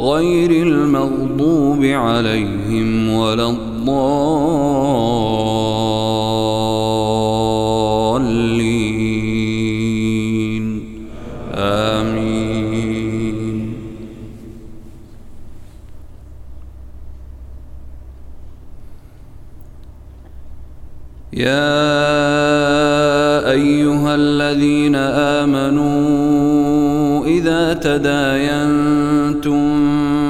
غير المغضوب عليهم ولا الضالين. آمين. يا أيها الذين آمنوا إذا تداينتم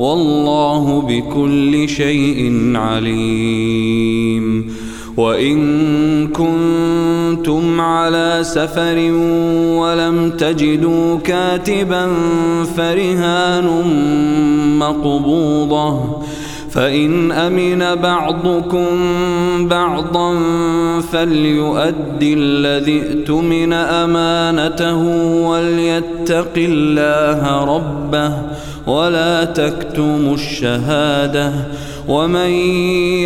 والله بكل شيء عليم. وإن كنتم على سفر ولم تجدوا كاتبا فرهان مقبوضة. فإن أمن بعضكم بعضا فليؤدي الذي ائتمن أمانته وليتق الله ربه ولا تكتموا الشهادة ومن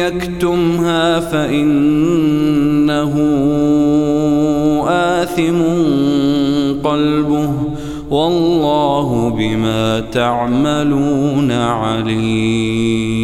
يكتمها فإنه آثم قلبه والله بما تعملون عليم